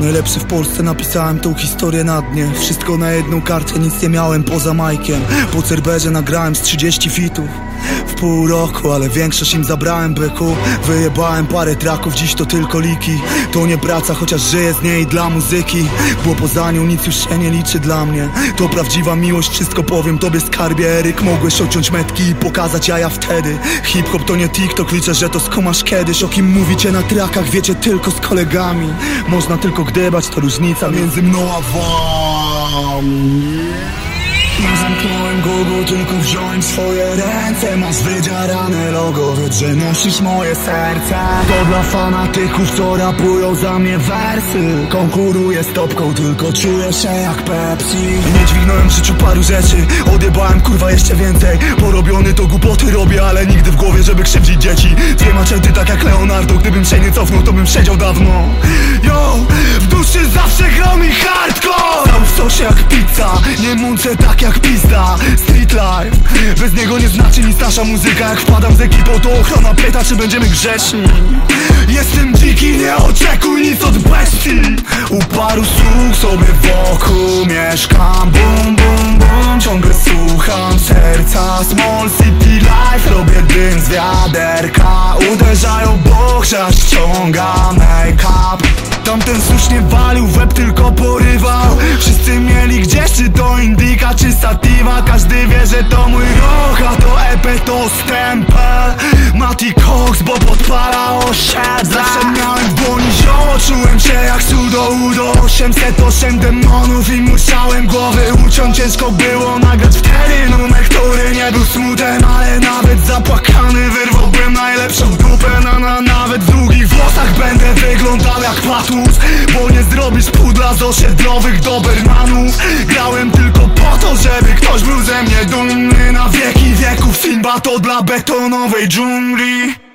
Najlepszy w Polsce napisałem tą historię na dnie. Wszystko na jedną kartę, nic nie miałem poza Majkiem. Po Cerberze nagrałem z 30 fitów W pół roku, ale większość im zabrałem byku. Wyjebałem parę traków, dziś to tylko liki. To nie praca, chociaż żyję z niej dla muzyki. Bo poza nią nic już się nie liczy dla mnie. To prawdziwa miłość, wszystko powiem tobie skarbie. Eryk Mogłeś ociąć metki i pokazać jaja wtedy. Hip-hop to nie TikTok, liczę, że to skomasz kiedyś. O kim mówicie na trakach, wiecie tylko z kolegami. Można tylko gdybać, to różnica między mną a wami nie zamknąłem Google, tylko wziąć w swoje ręce? Masz wydziarane logo, wiedz, że nosisz moje serce. To dla fanatyków, co rapują za mnie wersy. Konkuruję z topką, tylko czuję się jak Pepsi. Nie dźwignąłem w życiu paru rzeczy. Odjebałem kurwa jeszcze więcej. Porobiony to głupoty robię, ale nigdy w głowie, żeby krzywdzić dzieci. Dwie maczety tak jak Leonardo. Gdybym się nie cofnął, to bym siedział dawno. Yo, w duszy zawsze grał mi hardcore. W sosie jak nie mącę tak jak pizda. Street life, bez niego nie znaczy nic nasza muzyka. Jak wpadam z ekipą, to ochrona pyta, czy będziemy grzeszni. Jestem dziki, nie oczekuj nic od bestii. U paru sług sobie wokół mieszkam. Bum, bum, bum, ciągle słucham serca. Small city life, robię dym z wiaderka. Uderzają, bo chrzan ściąga make-up Tamten słusznie walił, w łeb tylko porywał Mieli gdzieś, czy to Indika, czy Sativa. Każdy wie, że to mój roch, a to EP to stempel Mati Cox, bo podpala osiedle. Zawsze miałem w dłoni zioło, czułem się jak sudo udo. 808 demonów i musiałem głowy uciąć. Ciężko było nagrać wtedy numer, który nie był smutem Ale nawet zapłakany wyrwałbym jak Bo nie zrobisz pudla z osiedlowych dobermanów Grałem tylko po to, żeby ktoś był ze mnie dumny. Na wieki wieków Simba to dla betonowej dżungli